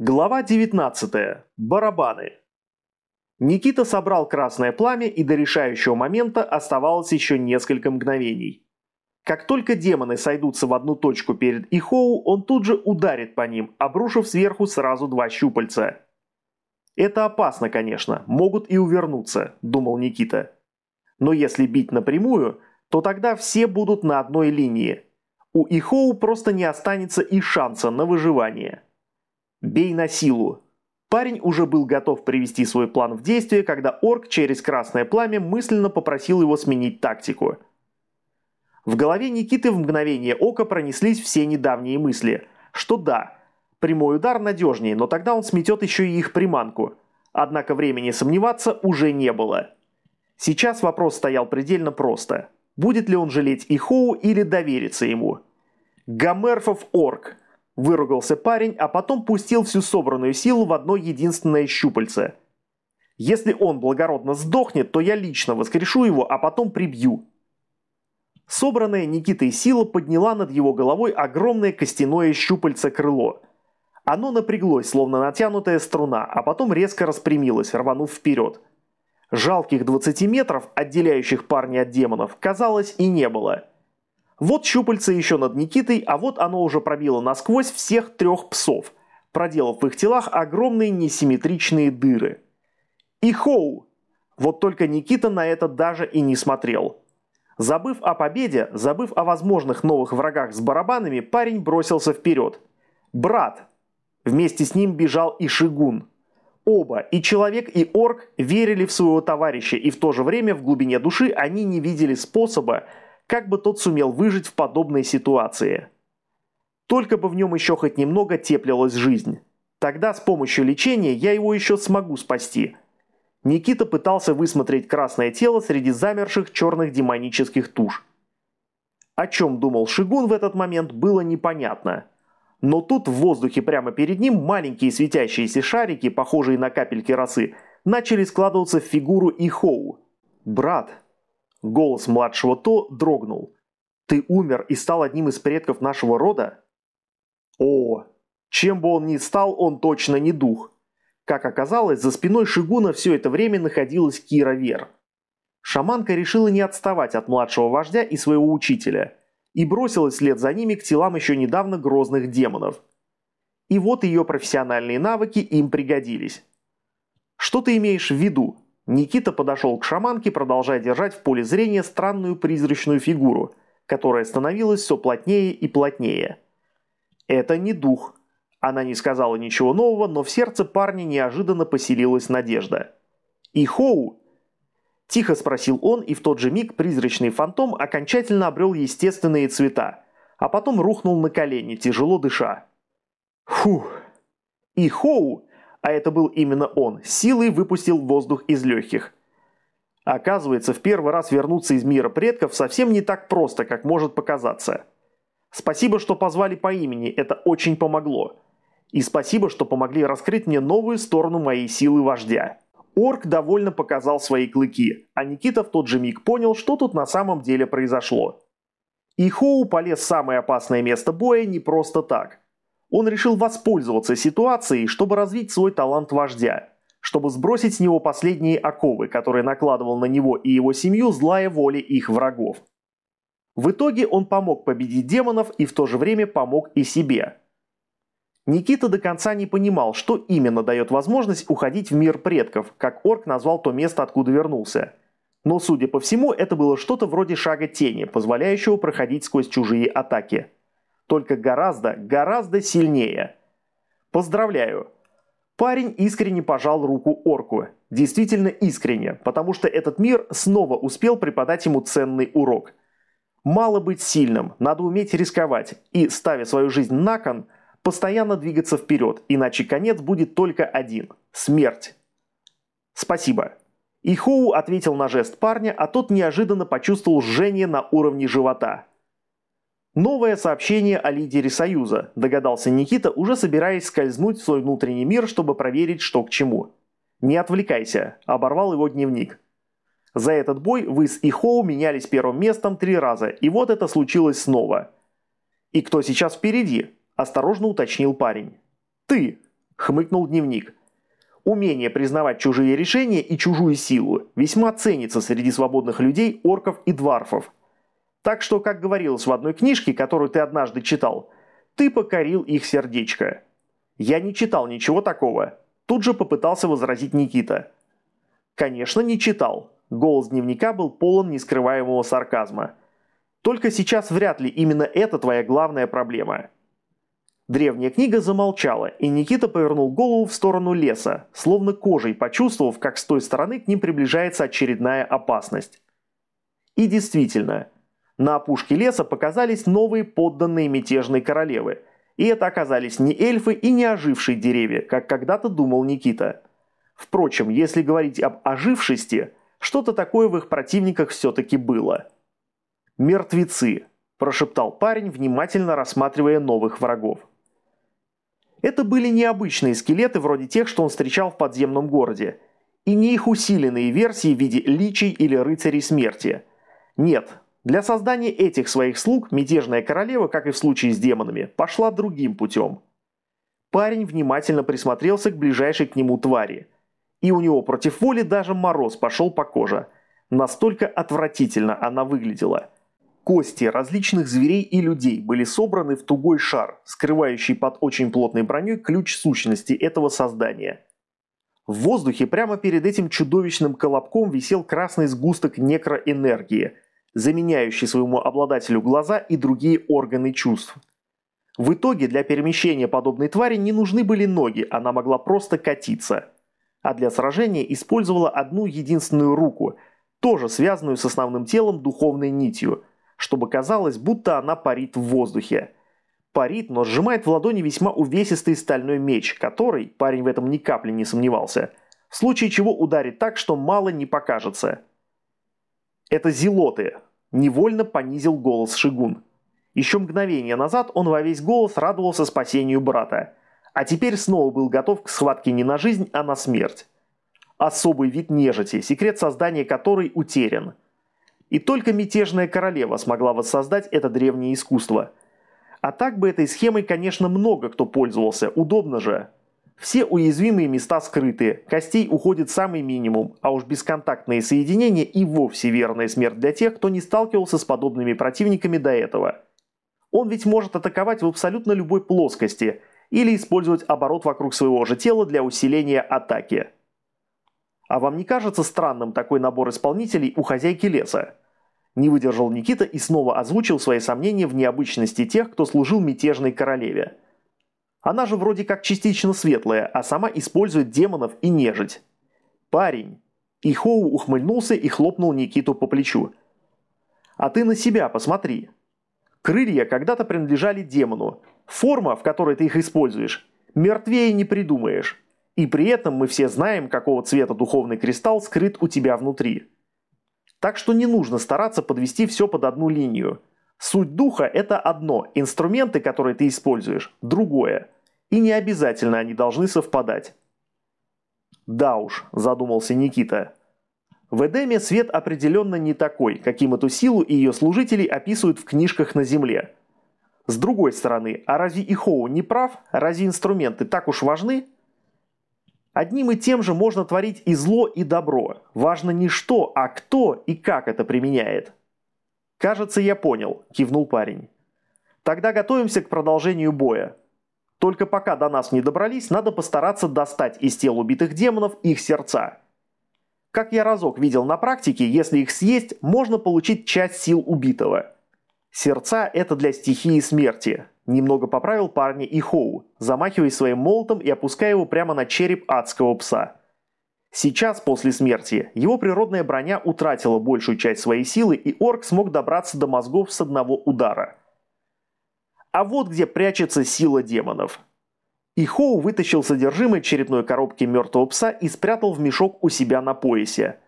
Глава 19. Барабаны. Никита собрал красное пламя и до решающего момента оставалось еще несколько мгновений. Как только демоны сойдутся в одну точку перед Ихоу, он тут же ударит по ним, обрушив сверху сразу два щупальца. «Это опасно, конечно, могут и увернуться», – думал Никита. «Но если бить напрямую, то тогда все будут на одной линии. У Ихоу просто не останется и шанса на выживание». Бей на силу. Парень уже был готов привести свой план в действие, когда орк через красное пламя мысленно попросил его сменить тактику. В голове Никиты в мгновение ока пронеслись все недавние мысли, что да, прямой удар надежнее, но тогда он сметет еще и их приманку. Однако времени сомневаться уже не было. Сейчас вопрос стоял предельно просто. Будет ли он жалеть Ихоу или довериться ему? Гомерфов орк – Выругался парень, а потом пустил всю собранную силу в одно единственное щупальце. Если он благородно сдохнет, то я лично воскрешу его, а потом прибью. Собранная Никитой сила подняла над его головой огромное костяное щупальце-крыло. Оно напряглось, словно натянутая струна, а потом резко распрямилось, рванув вперед. Жалких 20 метров, отделяющих парня от демонов, казалось и не было – вот щупальце еще над Никитой, а вот оно уже пробило насквозь всех трех псов, проделав в их телах огромные несимметричные дыры. И хоу! Вот только Никита на это даже и не смотрел. Забыв о победе, забыв о возможных новых врагах с барабанами, парень бросился вперед. «Брат!» Вместе с ним бежал и Шигун. Оба, и человек, и орк, верили в своего товарища, и в то же время в глубине души они не видели способа, как бы тот сумел выжить в подобной ситуации. Только бы в нем еще хоть немного теплилась жизнь. Тогда с помощью лечения я его еще смогу спасти. Никита пытался высмотреть красное тело среди замерших черных демонических туш. О чем думал Шигун в этот момент было непонятно. Но тут в воздухе прямо перед ним маленькие светящиеся шарики, похожие на капельки росы, начали складываться в фигуру Ихоу. «Брат», Голос младшего То дрогнул. «Ты умер и стал одним из предков нашего рода?» «О, чем бы он ни стал, он точно не дух». Как оказалось, за спиной Шигуна все это время находилась Кира Вер. Шаманка решила не отставать от младшего вождя и своего учителя и бросилась вслед за ними к телам еще недавно грозных демонов. И вот ее профессиональные навыки им пригодились. «Что ты имеешь в виду?» Никита подошел к шаманке, продолжая держать в поле зрения странную призрачную фигуру, которая становилась все плотнее и плотнее. «Это не дух». Она не сказала ничего нового, но в сердце парня неожиданно поселилась надежда. «И Хоу?» Тихо спросил он, и в тот же миг призрачный фантом окончательно обрел естественные цвета, а потом рухнул на колени, тяжело дыша. «Фух!» И Хоу а это был именно он, силой выпустил воздух из легких. Оказывается, в первый раз вернуться из мира предков совсем не так просто, как может показаться. Спасибо, что позвали по имени, это очень помогло. И спасибо, что помогли раскрыть мне новую сторону моей силы вождя. Орк довольно показал свои клыки, а Никита в тот же миг понял, что тут на самом деле произошло. И Хоу полез в самое опасное место боя не просто так – он решил воспользоваться ситуацией, чтобы развить свой талант вождя, чтобы сбросить с него последние оковы, которые накладывал на него и его семью злая воля их врагов. В итоге он помог победить демонов и в то же время помог и себе. Никита до конца не понимал, что именно дает возможность уходить в мир предков, как орк назвал то место, откуда вернулся. Но, судя по всему, это было что-то вроде шага тени, позволяющего проходить сквозь чужие атаки только гораздо, гораздо сильнее. Поздравляю! Парень искренне пожал руку орку. Действительно искренне, потому что этот мир снова успел преподать ему ценный урок. Мало быть сильным, надо уметь рисковать и, ставя свою жизнь на кон, постоянно двигаться вперед, иначе конец будет только один – смерть. Спасибо. И Хоу ответил на жест парня, а тот неожиданно почувствовал жжение на уровне живота – Новое сообщение о лидере Союза, догадался Никита, уже собираясь скользнуть в свой внутренний мир, чтобы проверить, что к чему. «Не отвлекайся», – оборвал его дневник. За этот бой вы с Ихоу менялись первым местом три раза, и вот это случилось снова. «И кто сейчас впереди?» – осторожно уточнил парень. «Ты!» – хмыкнул дневник. Умение признавать чужие решения и чужую силу весьма ценится среди свободных людей, орков и дварфов. Так что, как говорилось в одной книжке, которую ты однажды читал, ты покорил их сердечко. Я не читал ничего такого. Тут же попытался возразить Никита. Конечно, не читал. Голос дневника был полон нескрываемого сарказма. Только сейчас вряд ли именно это твоя главная проблема. Древняя книга замолчала, и Никита повернул голову в сторону леса, словно кожей почувствовав, как с той стороны к ним приближается очередная опасность. И действительно, на опушке леса показались новые подданные мятежной королевы, и это оказались не эльфы и не ожившие деревья, как когда-то думал Никита. Впрочем, если говорить об ожившести, что-то такое в их противниках все-таки было. «Мертвецы», – прошептал парень, внимательно рассматривая новых врагов. Это были необычные скелеты вроде тех, что он встречал в подземном городе, и не их усиленные версии в виде личей или рыцарей смерти. Нет, для создания этих своих слуг мятежная королева, как и в случае с демонами, пошла другим путем. Парень внимательно присмотрелся к ближайшей к нему твари. И у него против воли даже мороз пошел по коже. Настолько отвратительно она выглядела – Кости различных зверей и людей были собраны в тугой шар, скрывающий под очень плотной броней ключ сущности этого создания. В воздухе прямо перед этим чудовищным колобком висел красный сгусток некроэнергии, заменяющий своему обладателю глаза и другие органы чувств. В итоге для перемещения подобной твари не нужны были ноги, она могла просто катиться. А для сражения использовала одну единственную руку, тоже связанную с основным телом духовной нитью – чтобы казалось, будто она парит в воздухе. Парит, но сжимает в ладони весьма увесистый стальной меч, который, парень в этом ни капли не сомневался, в случае чего ударит так, что мало не покажется. «Это зелоты», – невольно понизил голос Шигун. Еще мгновение назад он во весь голос радовался спасению брата, а теперь снова был готов к схватке не на жизнь, а на смерть. Особый вид нежити, секрет создания которой утерян – и только мятежная королева смогла воссоздать это древнее искусство. А так бы этой схемой, конечно, много кто пользовался, удобно же. Все уязвимые места скрыты, костей уходит самый минимум, а уж бесконтактные соединения и вовсе верная смерть для тех, кто не сталкивался с подобными противниками до этого. Он ведь может атаковать в абсолютно любой плоскости или использовать оборот вокруг своего же тела для усиления атаки. А вам не кажется странным такой набор исполнителей у хозяйки леса? Не выдержал Никита и снова озвучил свои сомнения в необычности тех, кто служил мятежной королеве. Она же вроде как частично светлая, а сама использует демонов и нежить. Парень. И Хоу ухмыльнулся и хлопнул Никиту по плечу. А ты на себя посмотри. Крылья когда-то принадлежали демону. Форма, в которой ты их используешь, мертвее не придумаешь. И при этом мы все знаем, какого цвета духовный кристалл скрыт у тебя внутри. Так что не нужно стараться подвести все под одну линию. Суть духа – это одно, инструменты, которые ты используешь – другое. И не обязательно они должны совпадать. Да уж, задумался Никита. В Эдеме свет определенно не такой, каким эту силу и ее служителей описывают в книжках на Земле. С другой стороны, а разве Ихоу не прав? Разве инструменты так уж важны? Одним и тем же можно творить и зло, и добро. Важно не что, а кто и как это применяет. «Кажется, я понял», – кивнул парень. «Тогда готовимся к продолжению боя. Только пока до нас не добрались, надо постараться достать из тел убитых демонов их сердца. Как я разок видел на практике, если их съесть, можно получить часть сил убитого. Сердца – это для стихии смерти, Немного поправил парня и Хоу, замахиваясь своим молотом и опуская его прямо на череп адского пса. Сейчас, после смерти, его природная броня утратила большую часть своей силы, и орк смог добраться до мозгов с одного удара. А вот где прячется сила демонов. И Хоу вытащил содержимое черепной коробки мертвого пса и спрятал в мешок у себя на поясе –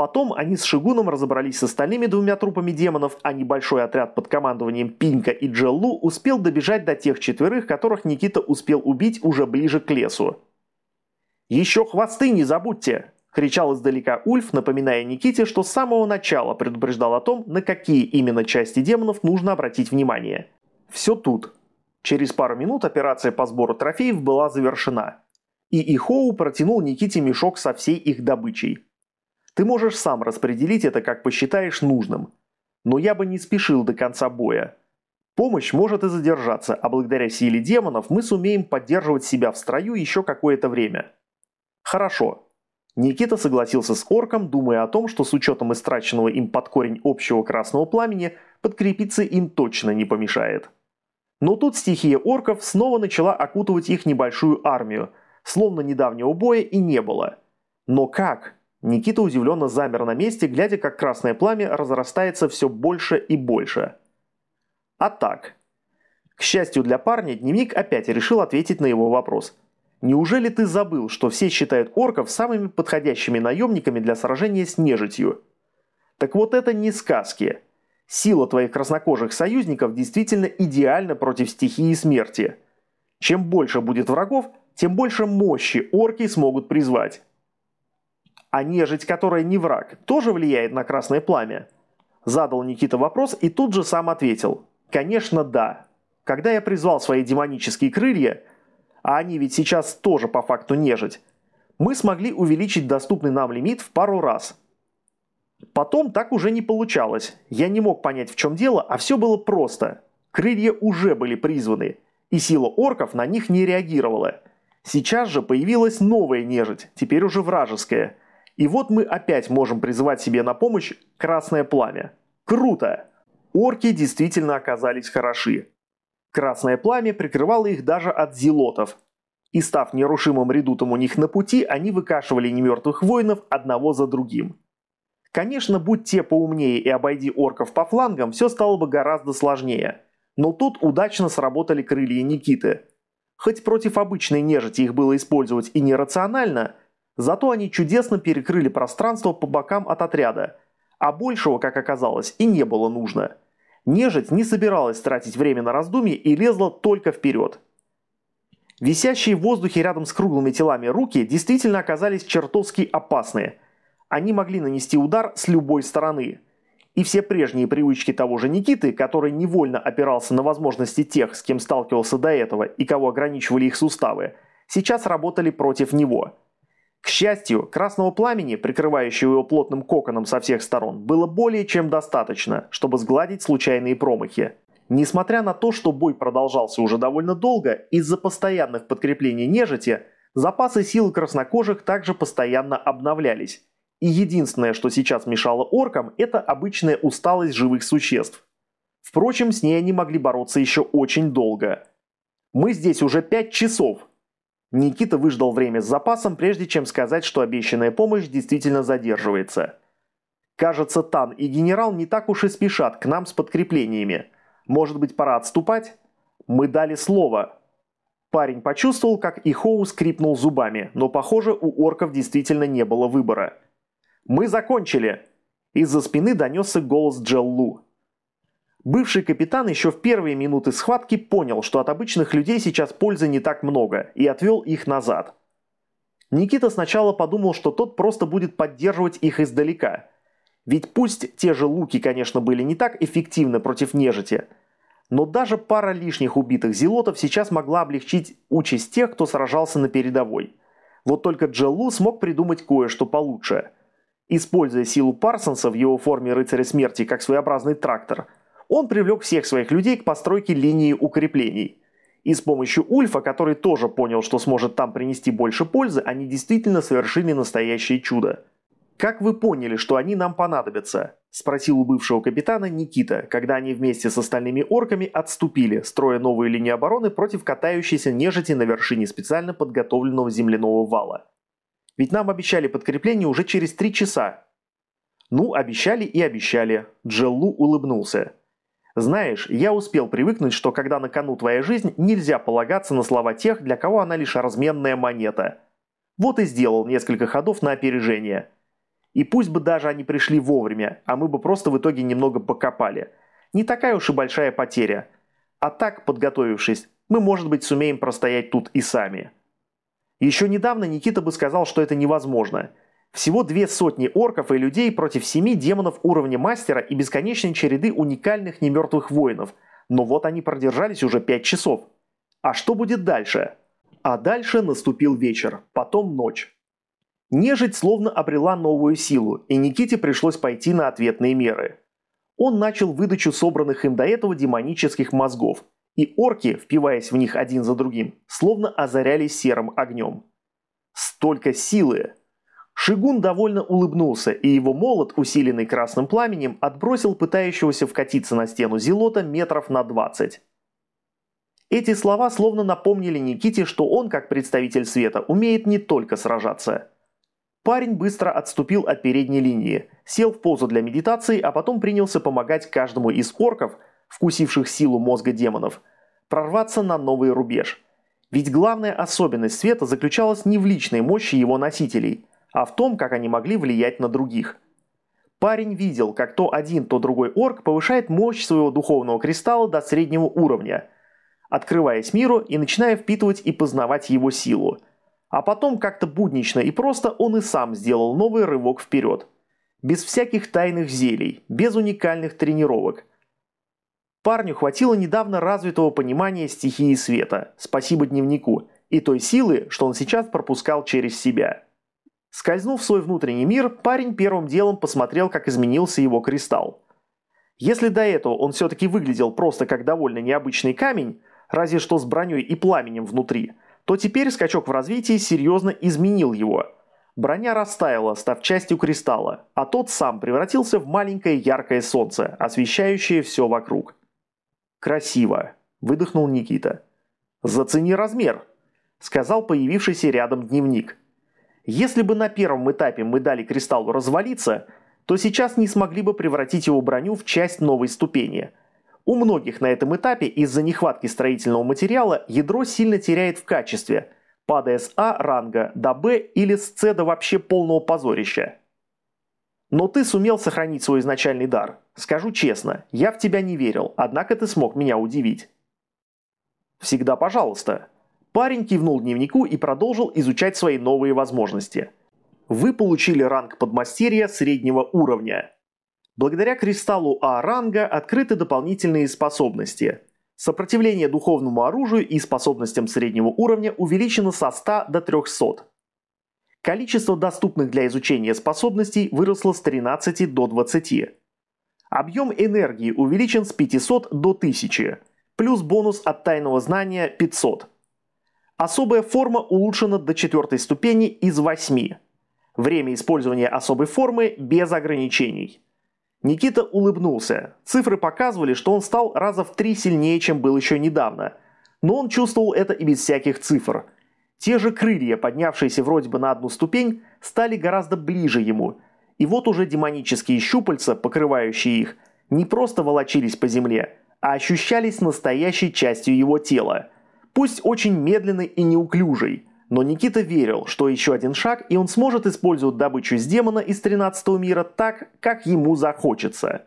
Потом они с Шигуном разобрались с остальными двумя трупами демонов, а небольшой отряд под командованием Пинка и Джеллу успел добежать до тех четверых, которых Никита успел убить уже ближе к лесу. «Еще хвосты не забудьте!» – кричал издалека Ульф, напоминая Никите, что с самого начала предупреждал о том, на какие именно части демонов нужно обратить внимание. «Все тут». Через пару минут операция по сбору трофеев была завершена. И Ихоу протянул Никите мешок со всей их добычей. Ты можешь сам распределить это, как посчитаешь нужным. Но я бы не спешил до конца боя. Помощь может и задержаться, а благодаря силе демонов мы сумеем поддерживать себя в строю еще какое-то время. Хорошо. Никита согласился с орком, думая о том, что с учетом истраченного им под корень общего красного пламени, подкрепиться им точно не помешает. Но тут стихия орков снова начала окутывать их небольшую армию, словно недавнего боя и не было. Но как? Никита удивленно замер на месте, глядя, как красное пламя разрастается все больше и больше. А так. К счастью для парня, дневник опять решил ответить на его вопрос. Неужели ты забыл, что все считают орков самыми подходящими наемниками для сражения с нежитью? Так вот это не сказки. Сила твоих краснокожих союзников действительно идеальна против стихии смерти. Чем больше будет врагов, тем больше мощи орки смогут призвать. А нежить, которая не враг, тоже влияет на красное пламя? Задал Никита вопрос и тут же сам ответил. Конечно, да. Когда я призвал свои демонические крылья, а они ведь сейчас тоже по факту нежить, мы смогли увеличить доступный нам лимит в пару раз. Потом так уже не получалось. Я не мог понять, в чем дело, а все было просто. Крылья уже были призваны, и сила орков на них не реагировала. Сейчас же появилась новая нежить, теперь уже вражеская. И вот мы опять можем призывать себе на помощь красное пламя. Круто! Орки действительно оказались хороши. Красное пламя прикрывало их даже от зелотов. И став нерушимым редутом у них на пути, они выкашивали немертвых воинов одного за другим. Конечно, будь те поумнее и обойди орков по флангам, все стало бы гораздо сложнее. Но тут удачно сработали крылья Никиты. Хоть против обычной нежити их было использовать и нерационально, зато они чудесно перекрыли пространство по бокам от отряда, а большего, как оказалось, и не было нужно. Нежить не собиралась тратить время на раздумье и лезла только вперед. Висящие в воздухе рядом с круглыми телами руки действительно оказались чертовски опасные – они могли нанести удар с любой стороны. И все прежние привычки того же Никиты, который невольно опирался на возможности тех, с кем сталкивался до этого и кого ограничивали их суставы, сейчас работали против него. К счастью, красного пламени, прикрывающего его плотным коконом со всех сторон, было более чем достаточно, чтобы сгладить случайные промахи. Несмотря на то, что бой продолжался уже довольно долго, из-за постоянных подкреплений нежити, запасы сил краснокожих также постоянно обновлялись, и единственное, что сейчас мешало оркам, это обычная усталость живых существ. Впрочем, с ней они могли бороться еще очень долго. Мы здесь уже пять часов. Никита выждал время с запасом, прежде чем сказать, что обещанная помощь действительно задерживается. Кажется, Тан и генерал не так уж и спешат к нам с подкреплениями. Может быть, пора отступать? Мы дали слово. Парень почувствовал, как Ихоу скрипнул зубами, но, похоже, у орков действительно не было выбора. «Мы закончили!» Из-за спины донесся голос Джеллу. Бывший капитан еще в первые минуты схватки понял, что от обычных людей сейчас пользы не так много, и отвел их назад. Никита сначала подумал, что тот просто будет поддерживать их издалека. Ведь пусть те же луки, конечно, были не так эффективны против нежити, но даже пара лишних убитых зелотов сейчас могла облегчить участь тех, кто сражался на передовой. Вот только Джеллу смог придумать кое-что получше – Используя силу Парсонса в его форме рыцаря смерти как своеобразный трактор, он привлек всех своих людей к постройке линии укреплений. И с помощью Ульфа, который тоже понял, что сможет там принести больше пользы, они действительно совершили настоящее чудо. «Как вы поняли, что они нам понадобятся?» – спросил у бывшего капитана Никита, когда они вместе с остальными орками отступили, строя новые линии обороны против катающейся нежити на вершине специально подготовленного земляного вала. Ведь нам обещали подкрепление уже через три часа. Ну, обещали и обещали. Джеллу улыбнулся. Знаешь, я успел привыкнуть, что когда на кону твоя жизнь, нельзя полагаться на слова тех, для кого она лишь разменная монета. Вот и сделал несколько ходов на опережение. И пусть бы даже они пришли вовремя, а мы бы просто в итоге немного покопали. Не такая уж и большая потеря. А так, подготовившись, мы, может быть, сумеем простоять тут и сами. Еще недавно Никита бы сказал, что это невозможно. Всего две сотни орков и людей против семи демонов уровня мастера и бесконечной череды уникальных немертвых воинов, Но вот они продержались уже 5 часов. А что будет дальше? А дальше наступил вечер, потом ночь. Нежить словно обрела новую силу, и Никите пришлось пойти на ответные меры. Он начал выдачу собранных им до этого демонических мозгов, и орки, впиваясь в них один за другим, словно озарялись серым огнем. Столько силы! Шигун довольно улыбнулся, и его молот, усиленный красным пламенем, отбросил пытающегося вкатиться на стену Зелота метров на 20. Эти слова словно напомнили Никите, что он, как представитель света, умеет не только сражаться. Парень быстро отступил от передней линии, сел в позу для медитации, а потом принялся помогать каждому из орков, вкусивших силу мозга демонов, прорваться на новый рубеж. Ведь главная особенность света заключалась не в личной мощи его носителей, а в том, как они могли влиять на других. Парень видел, как то один, то другой орк повышает мощь своего духовного кристалла до среднего уровня, открываясь миру и начиная впитывать и познавать его силу – а потом как-то буднично и просто он и сам сделал новый рывок вперед. Без всяких тайных зелий, без уникальных тренировок. Парню хватило недавно развитого понимания стихии света, спасибо дневнику, и той силы, что он сейчас пропускал через себя. Скользнув в свой внутренний мир, парень первым делом посмотрел, как изменился его кристалл. Если до этого он все-таки выглядел просто как довольно необычный камень, разве что с броней и пламенем внутри – то теперь скачок в развитии серьезно изменил его. Броня растаяла, став частью кристалла, а тот сам превратился в маленькое яркое солнце, освещающее все вокруг. «Красиво», – выдохнул Никита. «Зацени размер», – сказал появившийся рядом дневник. «Если бы на первом этапе мы дали кристаллу развалиться, то сейчас не смогли бы превратить его броню в часть новой ступени – у многих на этом этапе из-за нехватки строительного материала ядро сильно теряет в качестве, падая с А ранга до Б или с С до вообще полного позорища. Но ты сумел сохранить свой изначальный дар. Скажу честно, я в тебя не верил, однако ты смог меня удивить. Всегда пожалуйста. Парень кивнул дневнику и продолжил изучать свои новые возможности. Вы получили ранг подмастерья среднего уровня. Благодаря кристаллу А-ранга открыты дополнительные способности. Сопротивление духовному оружию и способностям среднего уровня увеличено со 100 до 300. Количество доступных для изучения способностей выросло с 13 до 20. Объем энергии увеличен с 500 до 1000, плюс бонус от тайного знания 500. Особая форма улучшена до четвертой ступени из 8. Время использования особой формы без ограничений. Никита улыбнулся. Цифры показывали, что он стал раза в три сильнее, чем был еще недавно. Но он чувствовал это и без всяких цифр. Те же крылья, поднявшиеся вроде бы на одну ступень, стали гораздо ближе ему. И вот уже демонические щупальца, покрывающие их, не просто волочились по земле, а ощущались настоящей частью его тела. Пусть очень медленной и неуклюжей – но Никита верил, что еще один шаг, и он сможет использовать добычу с демона из 13 мира так, как ему захочется.